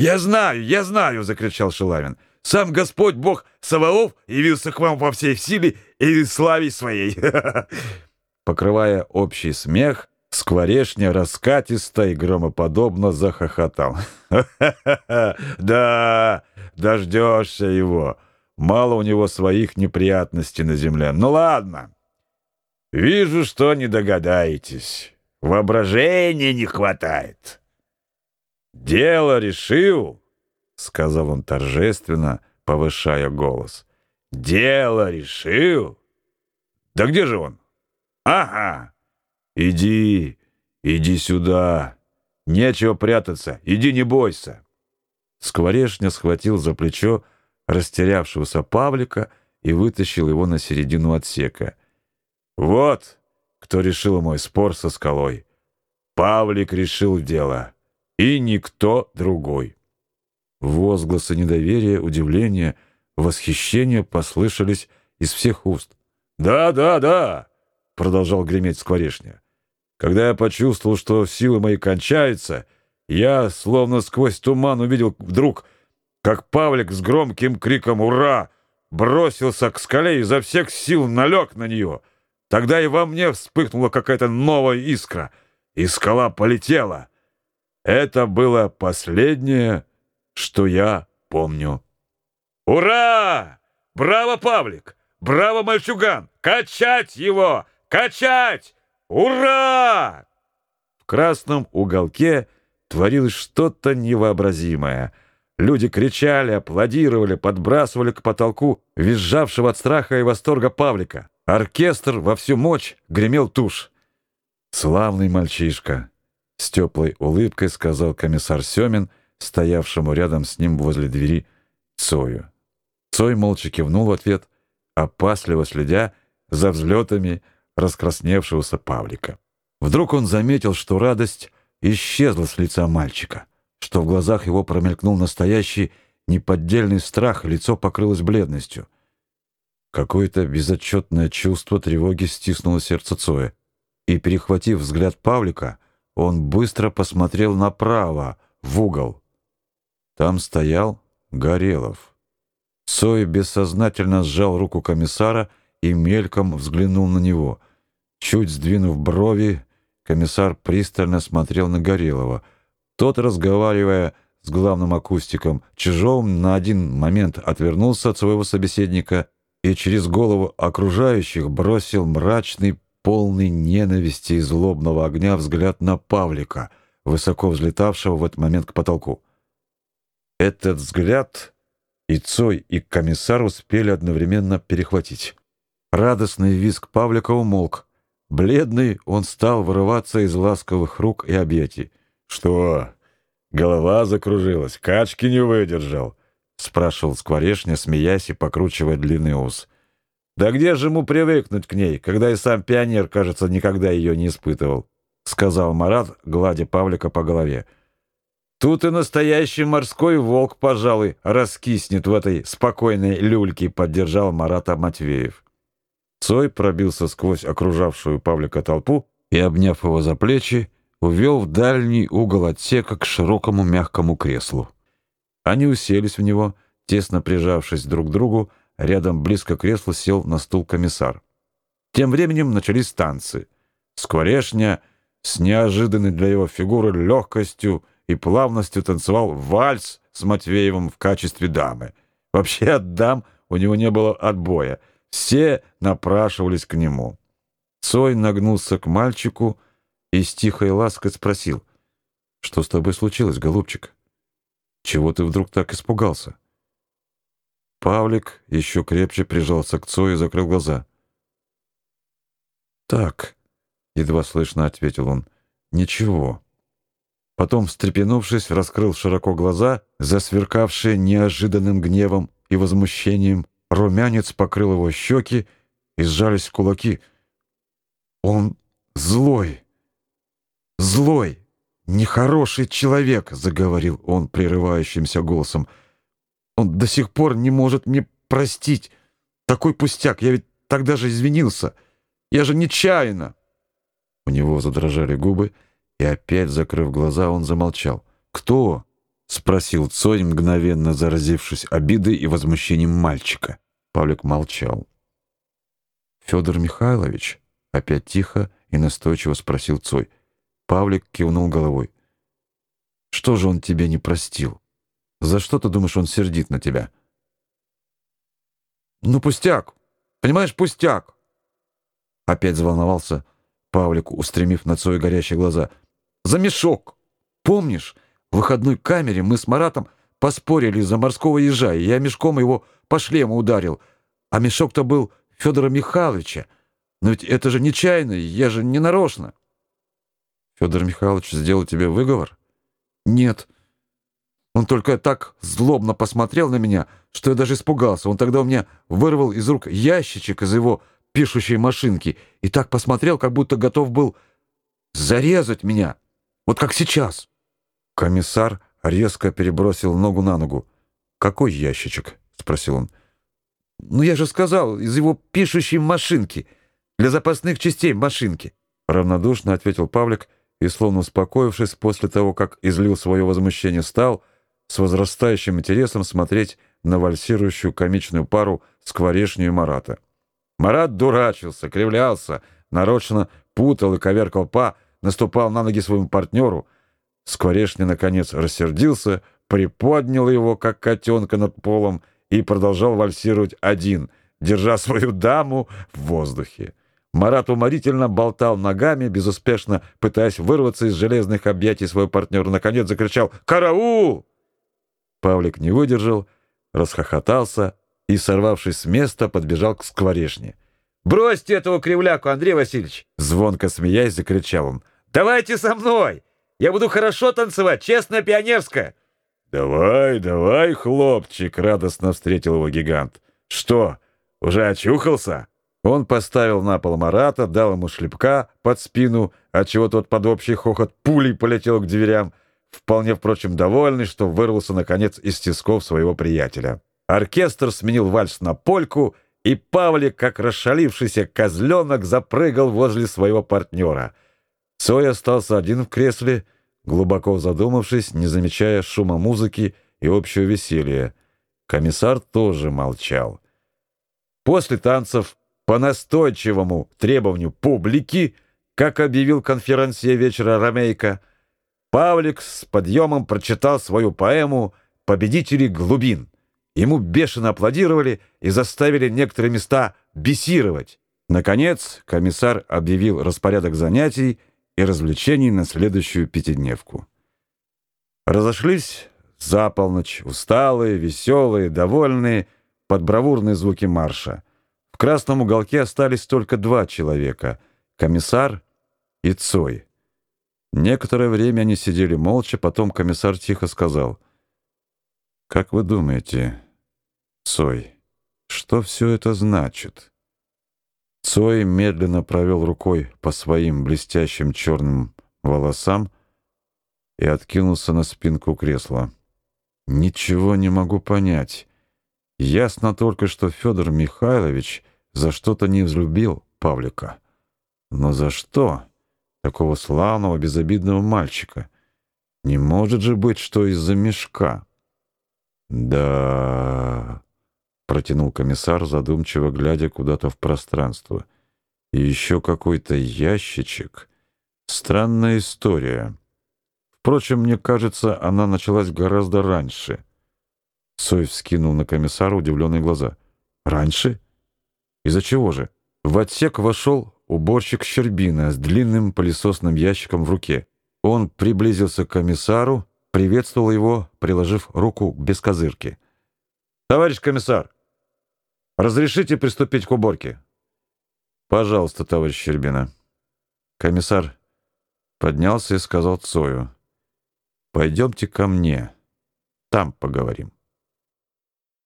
«Я знаю, я знаю!» — закричал Шилавин. «Сам Господь Бог Саваоф явился к вам во всей силе и славе своей!» Покрывая общий смех, Скворешня раскатисто и громоподобно захохотал. Да, дождешься его. Мало у него своих неприятностей на земле. Ну ладно. Вижу, что не догадаетесь. Воображения не хватает. Дело решил, сказал он торжественно, повышая голос. Дело решил. Да где же он? Ага. Иди, иди сюда. Нечего прятаться. Иди, не бойся. Скворешня схватил за плечо растерявшегося Павлика и вытащил его на середину отсека. Вот кто решил мой спор со скалой. Павлик решил дело, и никто другой. Возгласы недоверия, удивления, восхищения послышались из всех уст. «Да, да, да!» — продолжал греметь Скворешня. «Когда я почувствовал, что силы мои кончаются, я, словно сквозь туман, увидел вдруг, как Павлик с громким криком «Ура!» бросился к скале и изо всех сил налег на нее. Тогда и во мне вспыхнула какая-то новая искра, и скала полетела. Это было последнее, что я помню. «Ура! Браво, Павлик! Браво, мальчуган! Качать его! Качать! Ура!» В красном уголке творилось что-то невообразимое — Люди кричали, аплодировали, подбрасывали к потолку визжавшего от страха и восторга Павлика. Оркестр во всю мощь гремел тушь. «Славный мальчишка!» — с теплой улыбкой сказал комиссар Семин, стоявшему рядом с ним возле двери Цою. Цой молча кивнул в ответ, опасливо следя за взлетами раскрасневшегося Павлика. Вдруг он заметил, что радость исчезла с лица мальчика что в глазах его промелькнул настоящий неподдельный страх, лицо покрылось бледностью. Какое-то безотчетное чувство тревоги стиснуло сердце Цоя, и, перехватив взгляд Павлика, он быстро посмотрел направо, в угол. Там стоял Горелов. Цой бессознательно сжал руку комиссара и мельком взглянул на него. Чуть сдвинув брови, комиссар пристально смотрел на Горелова — тот, разговаривая с главным акустиком, Чижовым на один момент отвернулся от своего собеседника и через голову окружающих бросил мрачный, полный ненависти и злобного огня взгляд на Павлика, высоко взлетавшего в этот момент к потолку. Этот взгляд и Цой, и комиссар успели одновременно перехватить. Радостный визг Павлика умолк. Бледный он стал вырываться из ласковых рук и объятий. «Что, голова закружилась, качки не выдержал?» — спрашивал Скворешня, смеясь и покручивая длинный ус. «Да где же ему привыкнуть к ней, когда и сам пионер, кажется, никогда ее не испытывал?» — сказал Марат, гладя Павлика по голове. «Тут и настоящий морской волк, пожалуй, раскиснет в этой спокойной люльке», — поддержал Марата Матвеев. Цой пробился сквозь окружавшую Павлика толпу и, обняв его за плечи, увел в дальний угол отсека к широкому мягкому креслу. Они уселись в него, тесно прижавшись друг к другу, рядом близко к креслу сел на стул комиссар. Тем временем начались танцы. Скворешня с неожиданной для его фигуры легкостью и плавностью танцевал вальс с Матвеевым в качестве дамы. Вообще от дам у него не было отбоя. Все напрашивались к нему. Цой нагнулся к мальчику, и с тихой лаской спросил, «Что с тобой случилось, голубчик? Чего ты вдруг так испугался?» Павлик еще крепче прижался к Цою и закрыл глаза. «Так», — едва слышно ответил он, — «ничего». Потом, встрепенувшись, раскрыл широко глаза, засверкавшие неожиданным гневом и возмущением. Румянец покрыл его щеки и сжались кулаки. «Он злой!» злой, нехороший человек», — заговорил он прерывающимся голосом. «Он до сих пор не может мне простить. Такой пустяк, я ведь тогда же извинился. Я же нечаянно». У него задрожали губы, и опять, закрыв глаза, он замолчал. «Кто?» — спросил Цой, мгновенно заразившись обидой и возмущением мальчика. Павлик молчал. Федор Михайлович опять тихо и настойчиво спросил Цой. Павлик кивнул головой. Что же он тебе не простил? За что ты думаешь, он сердит на тебя? Ну пустяк. Понимаешь, пустяк. Опять заволновался Павлик, устремив на Цоя горящие глаза. За мешок. Помнишь, в выходной камере мы с Маратом поспорили за морского ежа, и я мешком его по шлему ударил. А мешок-то был Федора Михайловича. Но ведь это же нечаянно, я же не нарочно. Федор Михайлович сделал тебе выговор? Нет. Он только так злобно посмотрел на меня, что я даже испугался. Он тогда у меня вырвал из рук ящичек из его пишущей машинки и так посмотрел, как будто готов был зарезать меня. Вот как сейчас. Комиссар резко перебросил ногу на ногу. «Какой ящичек?» — спросил он. «Ну, я же сказал, из его пишущей машинки, для запасных частей машинки», — равнодушно ответил Павлик и, словно успокоившись после того, как излил свое возмущение, стал с возрастающим интересом смотреть на вальсирующую комичную пару Скворешню и Марата. Марат дурачился, кривлялся, нарочно путал и коверкал па, наступал на ноги своему партнеру. Скворешня, наконец, рассердился, приподнял его, как котенка над полом, и продолжал вальсировать один, держа свою даму в воздухе. Марат уморительно болтал ногами, безуспешно пытаясь вырваться из железных объятий своего партнера. Наконец закричал «Караул!». Павлик не выдержал, расхохотался и, сорвавшись с места, подбежал к скворечне. «Бросьте этого кривляку, Андрей Васильевич!» Звонко смеясь, закричал он. «Давайте со мной! Я буду хорошо танцевать, честно, пионерское!» «Давай, давай, хлопчик!» — радостно встретил его гигант. «Что, уже очухался?» Он поставил на пол Марата, дал ему шлепка под спину, отчего тот под общий хохот пулей полетел к дверям, вполне, впрочем, довольный, что вырвался, наконец, из тисков своего приятеля. Оркестр сменил вальс на польку, и Павлик, как расшалившийся козленок, запрыгал возле своего партнера. Цой остался один в кресле, глубоко задумавшись, не замечая шума музыки и общего веселья. Комиссар тоже молчал. После танцев, по настойчивому требованию публики, как объявил конферансье вечера Ромейко, Павлик с подъемом прочитал свою поэму «Победители глубин». Ему бешено аплодировали и заставили некоторые места бесировать. Наконец, комиссар объявил распорядок занятий и развлечений на следующую пятидневку. Разошлись за полночь, усталые, веселые, довольные, под бравурные звуки марша. В красном уголке остались только два человека — комиссар и Цой. Некоторое время они сидели молча, потом комиссар тихо сказал — как вы думаете, Цой, что все это значит? Цой медленно провел рукой по своим блестящим черным волосам и откинулся на спинку кресла. Ничего не могу понять. Ясно только, что Федор Михайлович за что-то не взлюбил Павлика. Но за что? Такого славного, безобидного мальчика. Не может же быть, что из-за мешка. «Да...» — протянул комиссар, задумчиво глядя куда-то в пространство. «И еще какой-то ящичек. Странная история. Впрочем, мне кажется, она началась гораздо раньше». Сой вскинул на комиссара удивленные глаза. «Раньше? Из-за чего же?» В отсек вошел уборщик Щербина с длинным пылесосным ящиком в руке. Он приблизился к комиссару, приветствовал его, приложив руку к бескозырке. «Товарищ комиссар, разрешите приступить к уборке?» «Пожалуйста, товарищ Щербина». Комиссар поднялся и сказал Цою. «Пойдемте ко мне, там поговорим».